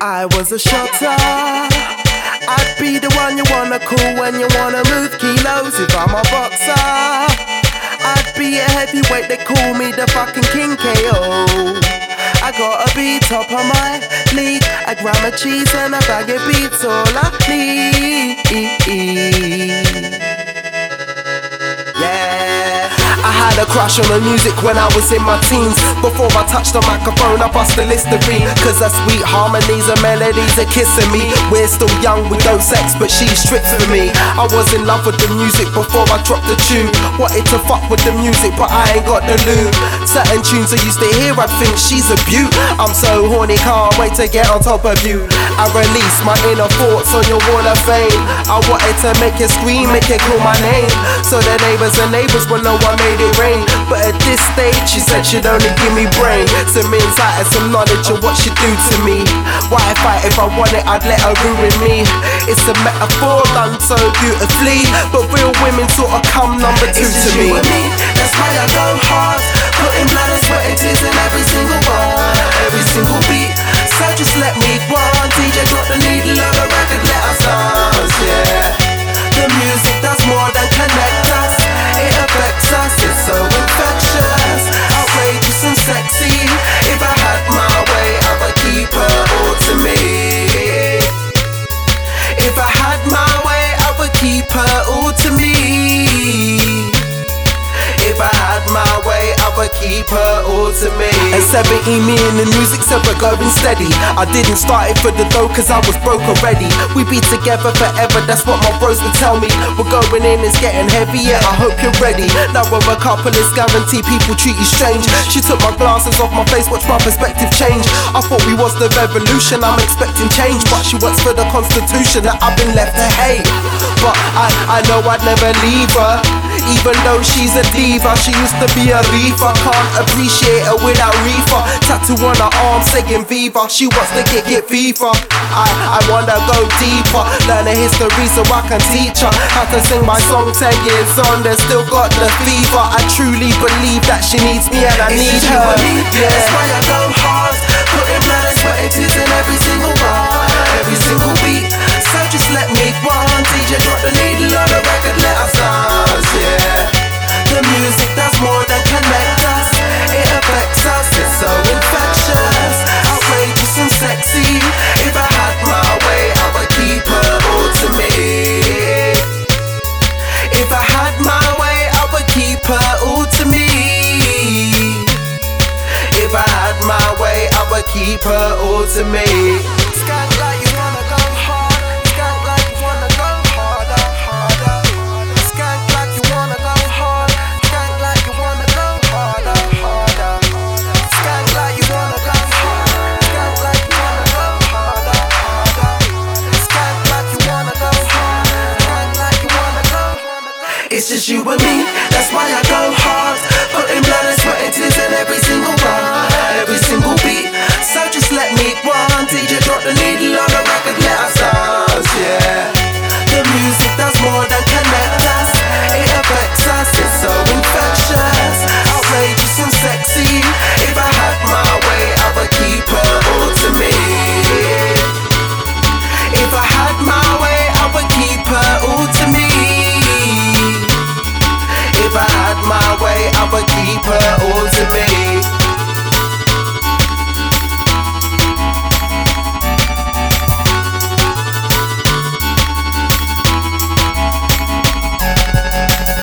I was a shotter, I'd be the one you wanna call when you wanna move kilos. If I'm a boxer, I'd be a heavyweight, they call me the fucking King KO. I gotta be top of my league. A gram of cheese and a bag of beats, all I need. Had a crush on the music when I was in my teens. Before I touched the microphone, I bust the listerine. Cause her sweet harmonies and melodies are kissing me. We're still young, we don't sex, but she strips for me. I was in love with the music before I dropped the tune. Wanted to fuck with the music, but I ain't got the loot. Certain tunes I used to hear, I'd think she's a beaut. I'm so horny, can't wait to get on top of you. I release my inner thoughts on your wall of fame. I wanted to make you scream, make you call my name. So the neighbors and neighbors will know I made it rain. But at this stage, she said she'd only give me brain, some insight and some knowledge of what she'd do to me. Why fight if I want it, I'd let her ruin me. It's a metaphor done so beautifully, but real women sort of come number two to me. Keep her all to me. At 17, me and the music said we're going steady. I didn't start it for the dough cause I was broke already. We be together forever, that's what my bros would tell me. We're going in, it's getting heavy, yeah, I hope you're ready. Now we're a couple, it's guaranteed people treat you strange. She took my glasses off my face, watch my perspective change. I thought we was the revolution, I'm expecting change. But she works for the constitution that I've been left to hate. But I, I know I'd never leave her. Even though she's a diva, she used to be a reefer. Can't appreciate her without reefer. Tattoo on her arm saying Viva. She wants to get get FIFA. I, I wanna go deeper, learn the history so I can teach her how to sing my song. Ten years on, they still got the fever. I truly believe that she needs me and I It's need her. and me, That's why I go hard. Putting and sweat and tears in every single bar, every single beat. So just let me go on. DJ drop the needle on my way, I'ma keep her all to me. Skank like you wanna go hard, skank like you wanna go harder, harder. Skank like you wanna go hard, skank like you wanna go harder, harder. Skank like you wanna go hard, skank like you wanna go harder, harder. It's just you and me, that's why I go hard. Putting blood and sweat and every single. my way, I'ma keep her all to me.